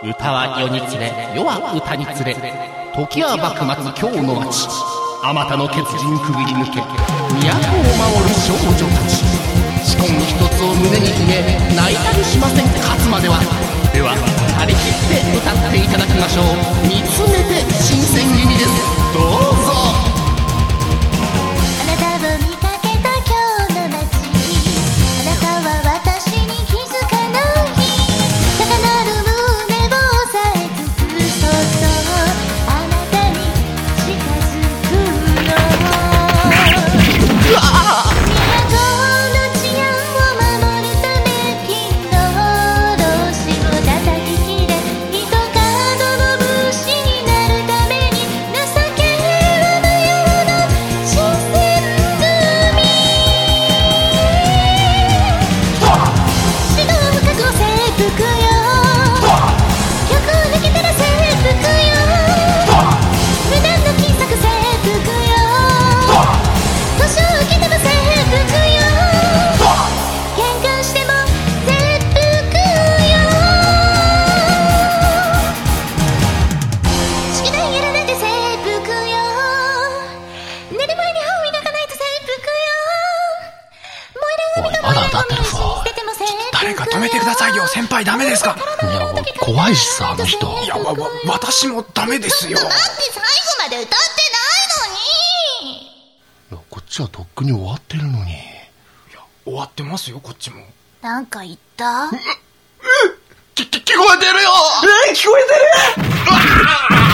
歌は世につれ世は歌につれ時は幕末京の町あまたの血人くぐり抜け都を守る少女たち。仕込み一つを胸に秘め泣いたりしません勝つまでは。では張り切って歌っていただきましょう。見つめて新選組です。止めてくださいよ先輩ダメですか。いや、怖いしさ、あの人。いやわわ私もダメですよ。だって最後まで歌ってないのに。いや、こっちはとっくに終わってるのに。終わってますよこっちも。なんか言った？き、き、聞こえてるよ。え聞こえてる